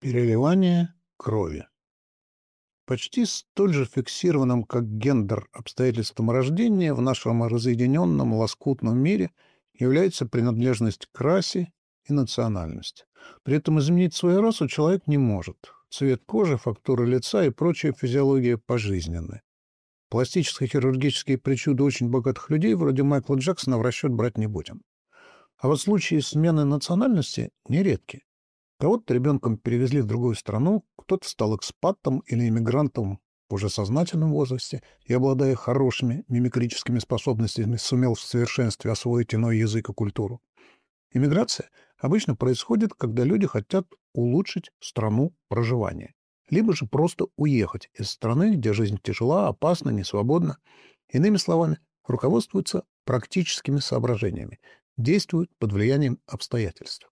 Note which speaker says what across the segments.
Speaker 1: Переливание крови. Почти столь же фиксированным, как гендер обстоятельством рождения в нашем разъединенном лоскутном мире является принадлежность к расе и национальность. При этом изменить свою расу человек не может. Цвет кожи, фактура лица и прочая физиология пожизненны. Пластические хирургические причуды очень богатых людей, вроде Майкла Джексона, в расчет брать не будем. А вот случаи смены национальности нередки. Кого-то ребенком перевезли в другую страну, кто-то стал экспатом или иммигрантом в уже сознательном возрасте и, обладая хорошими мимикрическими способностями, сумел в совершенстве освоить иной язык и культуру. Иммиграция обычно происходит, когда люди хотят улучшить страну проживания, либо же просто уехать из страны, где жизнь тяжела, опасна, несвободна. Иными словами, руководствуются практическими соображениями, действуют под влиянием обстоятельств.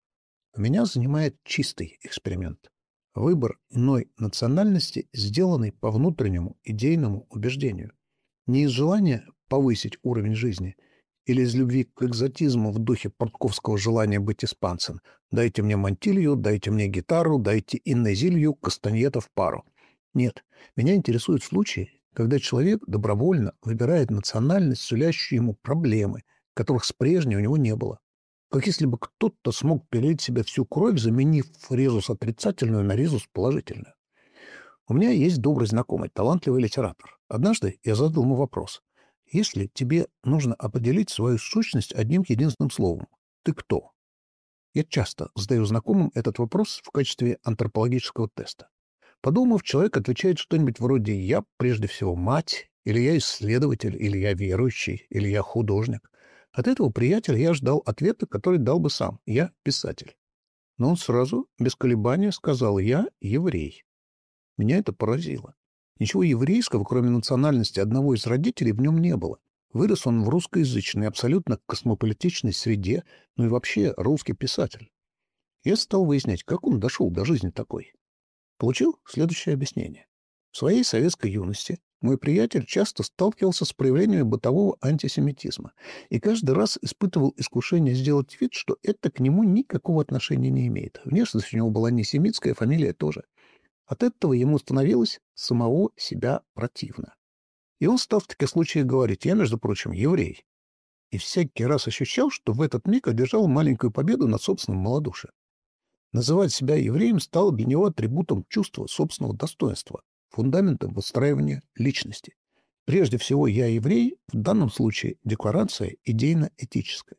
Speaker 1: Меня занимает чистый эксперимент. Выбор иной национальности, сделанный по внутреннему идейному убеждению. Не из желания повысить уровень жизни или из любви к экзотизму в духе портковского желания быть испанцем. Дайте мне мантилью, дайте мне гитару, дайте иннезилью, кастаньета в пару. Нет, меня интересуют случаи, когда человек добровольно выбирает национальность, сулящую ему проблемы, которых с прежней у него не было. Как если бы кто-то смог перелить себе всю кровь, заменив резус отрицательную на резус положительную. У меня есть добрый знакомый, талантливый литератор. Однажды я задал ему вопрос. Если тебе нужно определить свою сущность одним единственным словом, ты кто? Я часто задаю знакомым этот вопрос в качестве антропологического теста. Подумав, человек отвечает что-нибудь вроде «я прежде всего мать», или «я исследователь», или «я верующий», или «я художник». От этого приятеля я ждал ответа, который дал бы сам. Я писатель. Но он сразу, без колебания, сказал «я еврей». Меня это поразило. Ничего еврейского, кроме национальности одного из родителей, в нем не было. Вырос он в русскоязычной, абсолютно космополитичной среде, ну и вообще русский писатель. Я стал выяснять, как он дошел до жизни такой. Получил следующее объяснение. В своей советской юности мой приятель часто сталкивался с проявлениями бытового антисемитизма и каждый раз испытывал искушение сделать вид, что это к нему никакого отношения не имеет. Внешность у него была не семитская, фамилия тоже. От этого ему становилось самого себя противно. И он стал в таких случаях говорить, я, между прочим, еврей. И всякий раз ощущал, что в этот миг одержал маленькую победу над собственным малодушием. Называть себя евреем стало для него атрибутом чувства собственного достоинства, фундаментом выстраивания личности. Прежде всего, я еврей, в данном случае декларация идейно-этическая.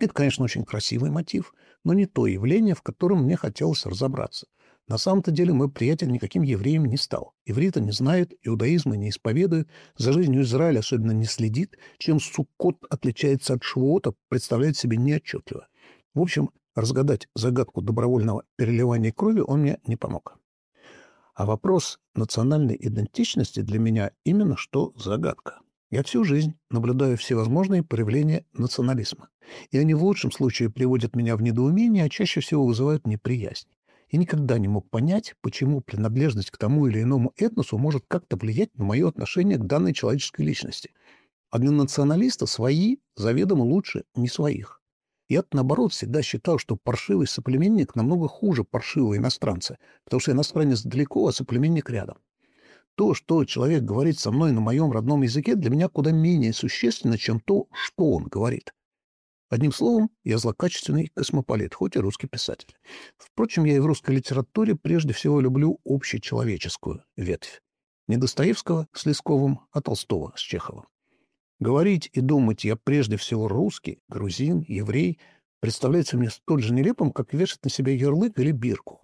Speaker 1: Это, конечно, очень красивый мотив, но не то явление, в котором мне хотелось разобраться. На самом-то деле мой приятель никаким евреем не стал. Иврита не знает, иудаизма не исповедует, за жизнью Израиля особенно не следит, чем Суккот отличается от Швуота, представляет себе неотчетливо. В общем, разгадать загадку добровольного переливания крови он мне не помог. А вопрос национальной идентичности для меня именно что загадка. Я всю жизнь наблюдаю всевозможные проявления национализма. И они в лучшем случае приводят меня в недоумение, а чаще всего вызывают неприязнь. И никогда не мог понять, почему принадлежность к тому или иному этносу может как-то влиять на мое отношение к данной человеческой личности. А для националиста свои заведомо лучше не своих. Я, наоборот, всегда считал, что паршивый соплеменник намного хуже паршивого иностранца, потому что иностранец далеко, а соплеменник рядом. То, что человек говорит со мной на моем родном языке, для меня куда менее существенно, чем то, что он говорит. Одним словом, я злокачественный космополит, хоть и русский писатель. Впрочем, я и в русской литературе прежде всего люблю общечеловеческую ветвь. Не Достоевского с Лесковым, а Толстого с Чеховым. Говорить и думать я прежде всего русский, грузин, еврей представляется мне столь же нелепым, как вешать на себя ярлык или бирку.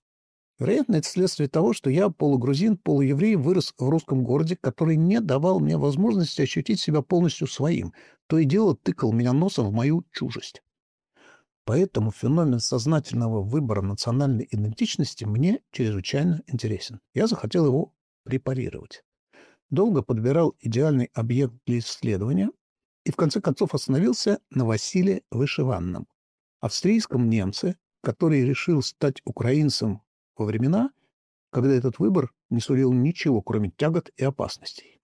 Speaker 1: Вероятно, это следствие того, что я, полугрузин, полуеврей, вырос в русском городе, который не давал мне возможности ощутить себя полностью своим, то и дело тыкал меня носом в мою чужесть. Поэтому феномен сознательного выбора национальной идентичности мне чрезвычайно интересен. Я захотел его препарировать долго подбирал идеальный объект для исследования и в конце концов остановился на Василии Вышиванном, австрийском немце, который решил стать украинцем во времена, когда этот выбор не сулил ничего, кроме тягот и опасностей.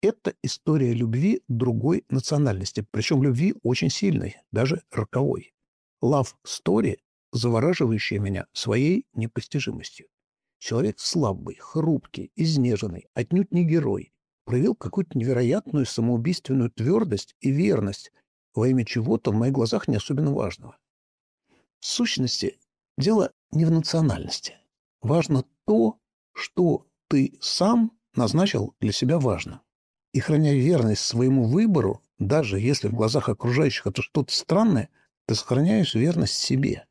Speaker 1: Это история любви другой национальности, причем любви очень сильной, даже роковой. Love Story завораживающая меня своей непостижимостью. Человек слабый, хрупкий, изнеженный, отнюдь не герой, проявил какую-то невероятную самоубийственную твердость и верность во имя чего-то в моих глазах не особенно важного. В сущности, дело не в национальности. Важно то, что ты сам назначил для себя важно. И храня верность своему выбору, даже если в глазах окружающих это что-то странное, ты сохраняешь верность себе.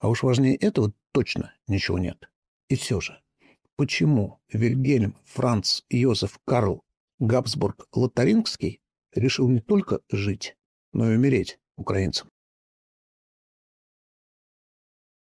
Speaker 1: А уж важнее этого точно ничего нет. И все же, почему Вильгельм Франц Йозеф Карл Габсбург Лотарингский решил не только жить, но и умереть украинцам?